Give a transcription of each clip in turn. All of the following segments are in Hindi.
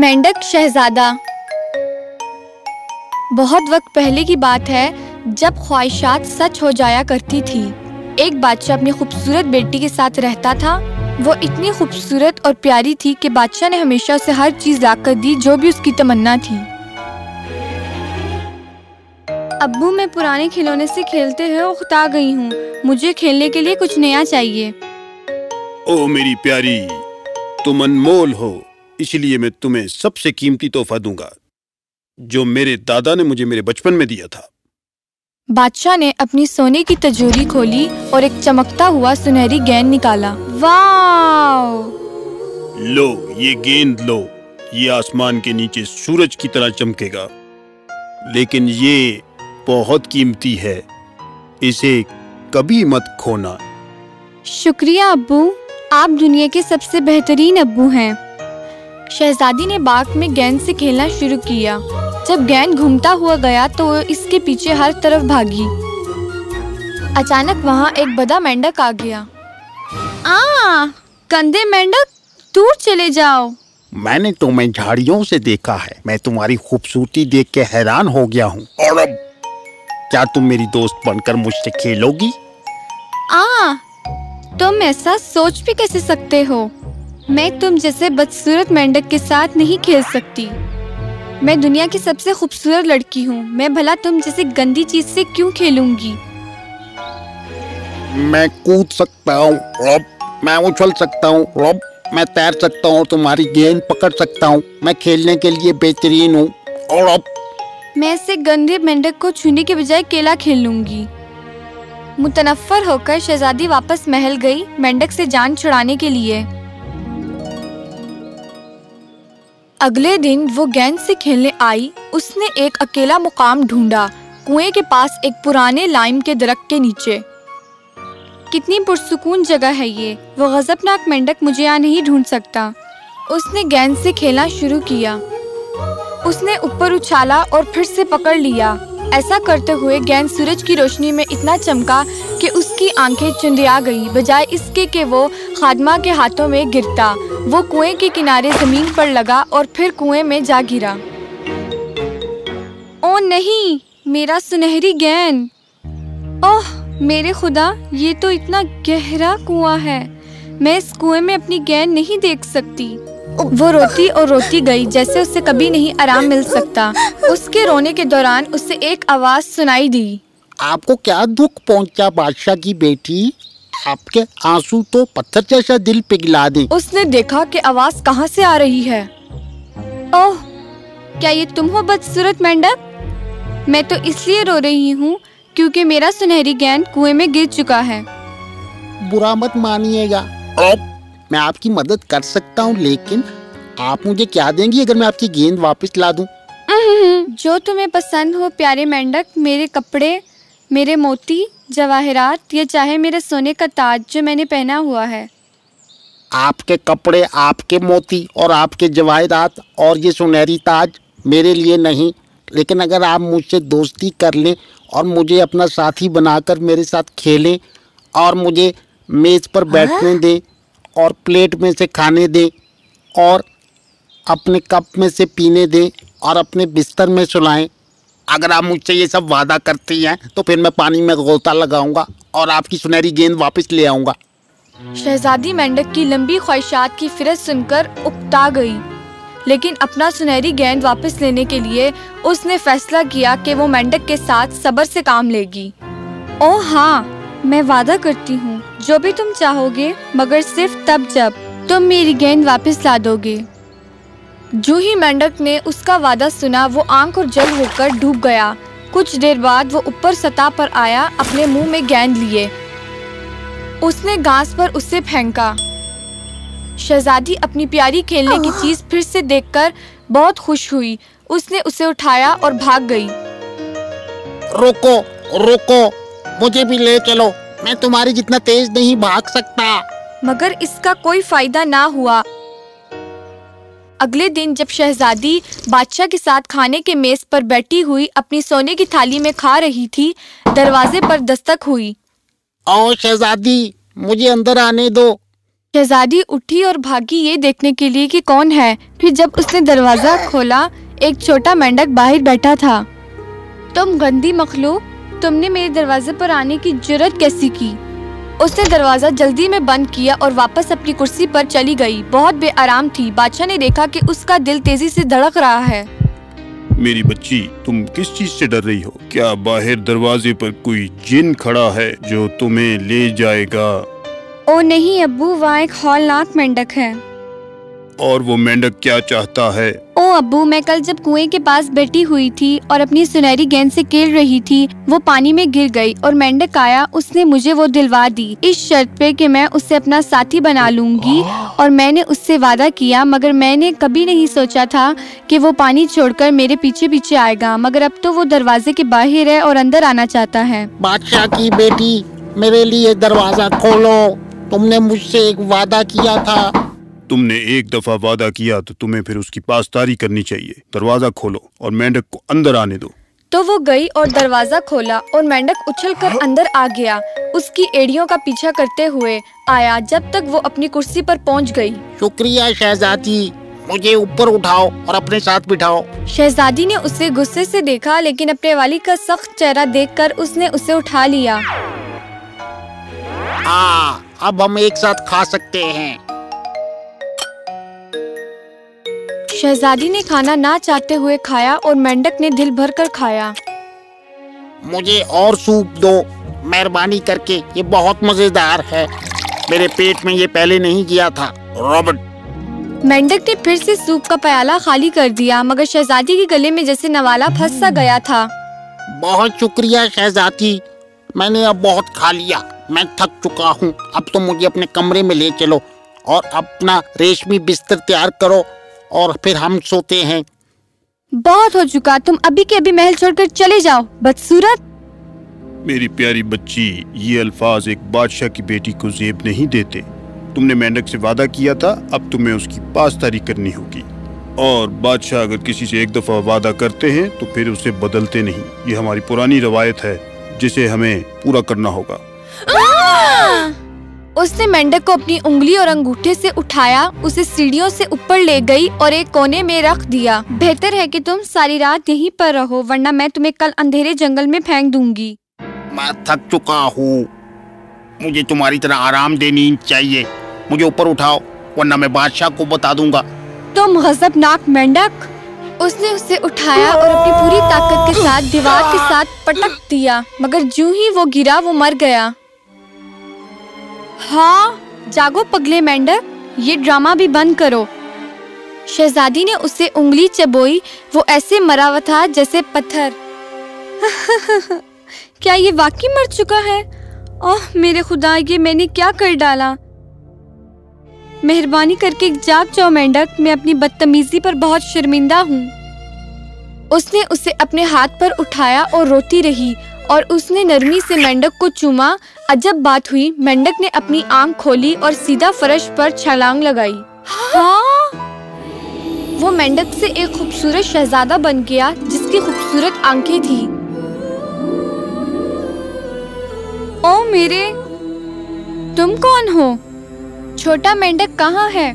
मेंढक शहजादा। बहुत वक्त पहले की बात है, जब ख्वाहिशात सच हो जाया करती थी। एक बादशाह अपनी खूबसूरत बेटी के साथ रहता था। वो इतनी खूबसूरत और प्यारी थी कि बादशाह ने हमेशा उसे हर चीज़ लाकर दी, जो भी उसकी तमन्ना थी। अब्बू, मैं पुराने खिलौने से खेलते हुए उकता गई हूँ। मुझे खेलने के लिए कुछ नया चाहिए। ओ मेरी प्यारी, तुम अनमोल हो। इसलिए मैं तुम्हें सबसे कीमती तोहफा दूँगा जो मेरे दादा ने मुझे मेरे बचपन में दिया था। बादशाह ने अपनी सोने की तजोरी खोली और एक चमकता हुआ सुनहरी गेंद निकाला। वाओ! लो ये गेंद लो। ये आसमान के नीचे सूरज की तरह चमकेगा। लेकिन ये बहुत कीमती है। इसे कभी मत खोना। शुक्रिया अब्बू। आप दुनिया के सबसे बेहतरीन अब्बू हैं। शहजादी ने बाग में गेंद से खेलना शुरू किया। जब गेंद घूमता हुआ गया तो इसके पीछे हर तरफ़ भागी। अचानक वहाँ एक बड़ा मेंढक आ गया। आ कंधे मेंढक दूर चले जाओ। मैंने तुम्हें झाड़ियों से देखा है। मैं तुम्हारी खूबसूरती देख के हैरान हो गया हूँ। और अब क्या तुम मेरी दोस्त बनकर मुझसे खेलोगी? आ तुम ऐसा सोच भी कैसे सकते हो? मैं तुम जैसे बदसूरत मेंढक के साथ नहीं खेल सकती। मैं दुनिया की सबसे खूबसूरत लड़की हूँ। मैं भला तुम जैसे गंदी चीज़ से क्यों खेलूँगी? मैं कूद सकता हूँ मैं उछल सकता हूँ मैं तैर सकता हूँ तुम्हारी गेंद पकड़ सकता हूँ। मैं खेलने के लिए बेहतरीन हूँ। और अब मैं ऐसे गंदे मेंढक को छूने के बजाय केला खेल लूँगी मुतनफर होकर शहजादी वापस महल गई मेंढक से जान छुड़ाने के लिए। अगले दिन वो गेंद से खेलने आई, उसने एक अकेला मुकाम ढूंढा, कुएँ के पास एक पुराने लाइम के दरख्त के नीचे। कितनी पुरसुकून जगह है ये, वो गजबनाक मेंढक मुझे यहाँ नहीं ढूंढ सकता। उसने गेंद से खेलना शुरू किया। उसने ऊपर उछाला और फिर से पकड़ लिया। ऐसा करते हुए गेंद सूरज की रोशनी में इतना चमका कि उसकी आँखें चुंदिया गई, बजाय इसके कि वो खादमा के हाथों में गिरता। वो कुएँ के किनारे ज़मीन पर लगा और फिर कुएँ में जा गिरा। ओ नहीं, मेरा सुनहरी गेंद ओह, मेरे खुदा, ये तो इतना गहरा कुआँ है। मैं इस कुएँ में अपनी गेंद नहीं देख सकती। वो रोती और रोती गई, जैसे उसे कभी नहीं आराम मिल सकता। उसके रोने के दौरान उसे एक आवाज़ सुनाई दी। आपको क्या दुख पहुँचा बादशाह की बेटी? आपके आँसू तो पत्थर जैसा दिल पिघला दे। उसने देखा कि आवाज़ कहाँ से आ रही है। ओह क्या ये तुम हो बदसूरत मेंढक? मैं तो इसलिए रो रही हूँ क्योंकि मेरा सुनहरी गेंद कुएँ में गिर चुका है। बुरा मत मानिएगा अब मैं आपकी मदद कर सकता हूँ लेकिन आप मुझे क्या देंगी अगर मैं आपकी गेंद वापस ला दूँ? जो तुम्हें पसंद हो प्यारे मेंढक मेरे कपड़े मेरे मोती जवाहरात या चाहे मेरे सोने का ताज जो मैंने पहना हुआ है। आपके कपड़े आपके मोती और आपके जवाहरात और ये सुनहरी ताज मेरे लिए नहीं लेकिन अगर आप मुझसे दोस्ती कर लें और मुझे अपना साथी बनाकर मेरे साथ खेलें और मुझे मेज़ पर बैठने दें और प्लेट में से खाने दें और अपने कप में से पीने दें और अपने बिस्तर में सुलाएँ अगर आप मुझसे ये सब वादा करती हैं तो फिर मैं पानी में गोता लगाऊँगा और आपकी सुनहरी गेंद वापस ले आऊँगा। शहजादी मेंढक की लंबी ख्वाहिशात की फिरत सुनकर उकता गई। लेकिन अपना सुनहरी गेंद वापस लेने के लिए उसने फैसला किया कि वो मेंढक के साथ सबर से काम लेगी। ओ हाँ मैं वादा करती हूँ, जो भी तुम चाहोगे, मगर सिर्फ़ तब जब तुम मेरी गेंद वापस ला दोगे। जो ही मेंढक ने उसका वादा सुना वो आँख और जल होकर डूब गया। कुछ देर बाद वो ऊपर सतह पर आया अपने मुँह में गेंद लिए। उसने घास पर उसे फेंका। शहजादी अपनी प्यारी खेलने की चीज़ फिर से देखकर बहुत खुश हुई। उसने उसे उठाया और भाग गई। रुको रुको मुझे भी ले चलो। मैं तुम्हारी जितना तेज नहीं भाग सकता। मगर इसका कोई फ़ायदा ना हुआ। अगले दिन जब शहजादी बादशाह के साथ खाने के मेज पर बैठी हुई अपनी सोने की थाली में खा रही थी दरवाजे पर दस्तक हुई। ओ शहजादी मुझे अंदर आने दो। शहजादी उठी और भागी ये देखने के लिए कि कौन है। फिर जब उसने दरवाज़ा खोला एक छोटा मेंढक बाहर बैठा था। तुम गंदी मखलूक तुमने मेरे दरवाजे पर आने की ज़रूरत कैसी की? उसने दरवाज़ा जल्दी में बंद किया और वापस अपनी कुर्सी पर चली गई। बहुत बेआराम थी। बादशाह ने देखा कि उसका दिल तेज़ी से धड़क रहा है। मेरी बच्ची तुम किस चीज़ से डर रही हो? क्या बाहर दरवाजे पर कोई जिन खड़ा है जो तुम्हें ले जाएगा? ओ नहीं अबू वहाँ एक हॉलनाक मेंढक है। और वो मेंढक क्या चाहता है? ओ अबू मैं कल जब कुएँ के पास बैठी हुई थी और अपनी सुनहरी गेंद से खेल रही थी वो पानी में गिर गई और मेंढक आया उसने मुझे वो दिलवा दी। इस शर्त पे कि मैं उससे अपना साथी बना लूँगी और मैंने उससे वादा किया मगर मैंने कभी नहीं सोचा था कि वो पानी छोड़कर मेरे पीछे पीछे आएगा मगर अब तो वो दरवाजे के बाहर है और अंदर आना चाहता है। बादशाह की बेटी मेरे लिए दरवाज़ा खोलो। तुमने मुझसे एक वादा किया था तुमने एक दफ़ा वादा किया तो तुम्हें फिर उसकी पासदारी करनी चाहिए। दरवाज़ा खोलो और मेंढक को अंदर आने दो। तो वो गई और दरवाज़ा खोला और मेंढक उछलकर अंदर आ गया। उसकी एड़ियों का पीछा करते हुए आया जब तक वो अपनी कुर्सी पर पहुँच गई। शुक्रिया शहजादी। मुझे ऊपर उठाओ और अपने साथ बिठाओ। शहजादी ने उसे गुस्से से देखा लेकिन अपने वाली का सख्त चेहरा देखकर उसने उसे उठा लिया। हाँ अब हम एक साथ खा सकते हैं। शहजादी ने खाना ना चाहते हुए खाया और मेंढक ने दिल भर कर खाया। मुझे और सूप दो। मेहरबानी करके ये बहुत मज़ेदार है। मेरे पेट में ये पहले नहीं किया था। रॉबर्ट। मेंढक ने फिर से सूप का प्याला खाली कर दिया मगर शहजादी के गले में जैसे नवाला फंस सा गया था। बहुत शुक्रिया शहजादी। मैंने अब बहुत खा लिया। मैं थक चुका हूँ। अब तो मुझे अपने कमरे में ले चलो और अपना रेशमी बिस्तर तैयार करो। और फिर हम सोते हैं। बहुत हो चुका तुम अभी के अभी महल छोड़कर चले जाओ बदसूरत। मेरी प्यारी बच्ची ये अल्फाज एक बादशाह की बेटी को जेब नहीं देते। तुमने मेंढक से वादा किया था अब तुम्हें उसकी पासदारी करनी होगी। और बादशाह अगर किसी से एक दफ़ा वादा करते हैं तो फिर उसे बदलते नहीं। ये हमारी पुरानी रवायत है जिसे हमें पूरा करना होगा। उसने मेंढक को अपनी उंगली और अंगूठे से उठाया उसे सीढ़ियों से ऊपर ले गई और एक कोने में रख दिया। बेहतर है कि तुम सारी रात यहीं पर रहो वरना मैं तुम्हें कल अंधेरे जंगल में फेंक दूँगी। मैं थक चुका हूँ। मुझे तुम्हारी तरह आराम देनी चाहिए। मुझे ऊपर उठाओ वरना मैं बादशाह को बता दूँगा। तुम गजबनाक मेंढक! उसने उसे उठाया और अपनी पूरी ताकत के साथ दीवार के साथ पटक दिया। मगर जो ही वो गिरा वो मर गया। हाँ जागो पगले मेंढक ये ड्रामा भी बंद करो। शहजादी ने उसे उंगली चबोई, वो ऐसे मरा हुआ था जैसे पत्थर। क्या ये वाकई मर चुका है? ओह, मेरे खुदा ये मैंने क्या कर डाला? मेहरबानी करके जाग जाओ मेंढक मैं अपनी बदतमीजी पर बहुत शर्मिंदा हूँ। उसने उसे अपने हाथ पर उठाया और रोती रही और उसने नरमी से मेंढक को चूमा। अजब बात हुई। मेंढक ने अपनी आँख खोली और सीधा फर्श पर छलांग लगाई। हाँ? वो मेंढक से एक खूबसूरत शहजादा बन गया, जिसकी खूबसूरत आँखें थी। ओ मेरे, तुम कौन हो? छोटा मेंढक कहाँ है?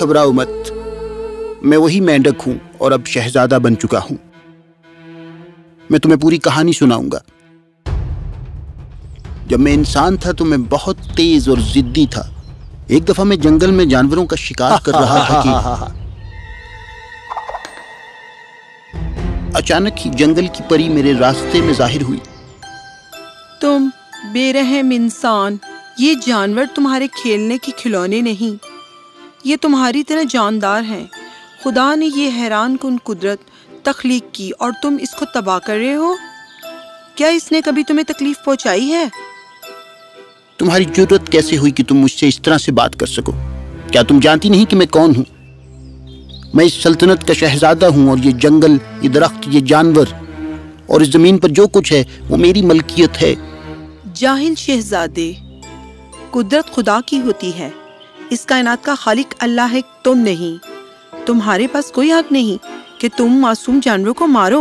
घबराओ मत। मैं वही मेंढक हूँ और अब शहजादा बन चुका हूँ। मैं तुम्हें पूरी कहानी सुनाऊँगा। जब मैं इंसान था तो मैं बहुत तेज और जिद्दी था। एक दफ़ा मैं जंगल में जानवरों का शिकार कर रहा था कि अचानक ही जंगल की परी मेरे रास्ते में ज़ाहिर हुई। तुम बेरहम इंसान, ये जानवर तुम्हारे खेलने के खिलौने नहीं। ये तुम्हारी तरह जानदार हैं। खुदा ने ये हैरान कन कुदरत तख्लीक की और तुम इसको तबाह कर रहे हो? क्या इसने कभी तुम्हें तकलीफ़ पहुंचाई है? तुम्हारी ज़रूरत कैसे हुई कि तुम मुझसे इस तरह से बात कर सको? क्या तुम जानती नहीं कि मैं कौन हूँ? मैं इस सल्तनत का शहजादा हूँ और ये जंगल ये दरख्त ये जानवर और इस ज़मीन पर जो कुछ है वो मेरी मलकियत है। जाहिल शहजादे कुदरत खुदा की होती है। इस कायनात का खालिक अल्लाह है तुम नहीं। तुम्हारे पास कोई हक नहीं। कि तुम मासूम जानवरों को मारो।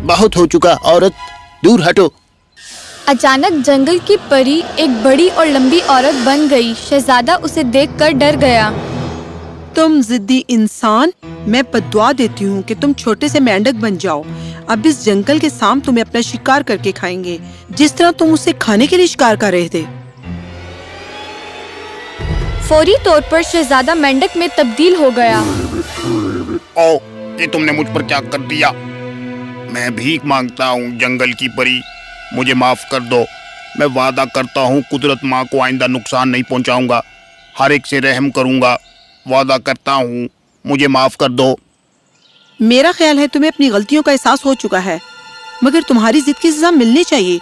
बहुत हो चुका औरत। दूर हटो। अचानक जंगल की परी एक बड़ी और लंबी औरत बन गई। शहजादा उसे देखकर डर गया। तुम जिद्दी इंसान मैं बदुआ देती हूँ कि तुम छोटे से मेंढक बन जाओ। अब इस जंगल के साम तुम्हें अपना शिकार करके खाएँगे। जिस तरह तुम उसे खाने के लिए शिकार कर रहे थे। फौरी तौर पर शहजादा मेंढक में तब्दील हो गया। ओ ये तुमने मुझ पर क्या कर दिया? मैं भीख माँगता हूँ जंगल की परी। मुझे माफ़ कर दो। मैं वादा करता हूँ कुदरत माँ को आइंदा नुकसान नहीं पहुँचाऊँगा। हर एक से रहम करूँगा। वादा करता हूँ मुझे माफ़ कर दो। मेरा ख्याल है तुम्हें अपनी गलतियों का एहसास हो चुका है। मगर तुम्हारी जिद की सजा मिलनी चाहिए।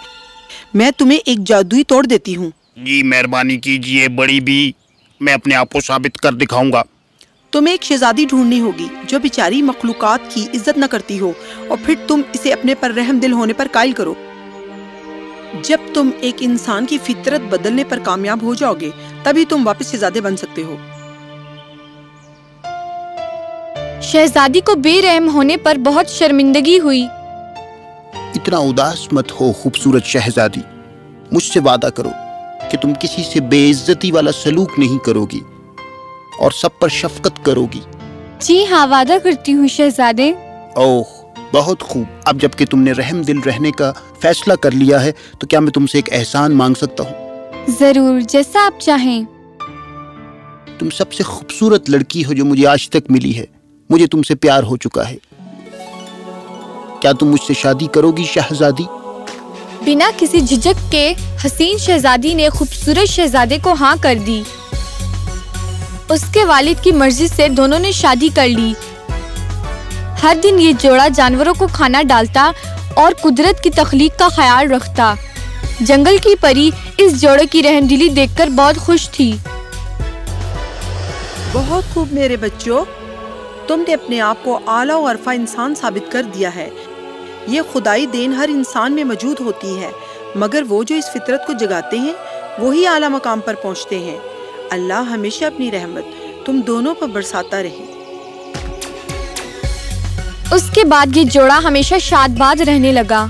मैं तुम्हें एक जादुई तोड़ देती हूँ। जी मेहरबानी कीजिए बड़ी भी। मैं अपने आप को साबित कर दिखाऊँगा। तुम्हें एक शहजादी ढूंढनी होगी जो बेचारी मखलूकात की इज़्ज़त न करती हो और फिर तुम इसे अपने पर रहम दिल होने पर कायल करो। जब तुम एक इंसान की फितरत बदलने पर कामयाब हो जाओगे तभी तुम वापस शहजादे बन सकते हो। शहजादी को बेरहम होने पर बहुत शर्मिंदगी हुई। इतना उदास मत हो खूबसूरत शहजादी। मुझसे वादा करो कि तुम किसी से बेइज्जती वाला सलूक नहीं करोगी। और सब पर शफकत करोगी। जी हाँ वादा करती हूँ शहजादे। ओह बहुत खूब। अब जबकि तुमने रहम दिल रहने का फैसला कर लिया है तो क्या मैं तुमसे एक एहसान मांग सकता हूँ? ज़रूर जैसा आप चाहें। तुम सबसे खूबसूरत लड़की हो जो मुझे आज तक मिली है। मुझे तुमसे प्यार हो चुका है। क्या तुम मुझसे शादी करोगी शहजादी? बिना किसी झिझक के हसीन शहजादी ने खूबसूरत शहजादे को हाँ कर दी। उसके वालिद की मर्ज़ी से दोनों ने शादी कर ली। हर दिन ये जोड़ा जानवरों को खाना डालता और कुदरत की तखलीक का ख्याल रखता। जंगल की परी इस जोड़े की रहमदिली देखकर बहुत खुश थी। बहुत खूब मेरे बच्चों, तुमने अपने आप को आला और अरफा इंसान साबित कर दिया है। ये खुदाई देन हर इंसान में मौजूद होती है, मगर वो जो इस फितरत को जगाते हैं, वही आला मकाम पर पहुँचते हैं। अल्लाह हमेशा अपनी रहमत तुम दोनों पर बरसाता रहे। उसके बाद ये जोड़ा हमेशा शादबाज रहने लगा।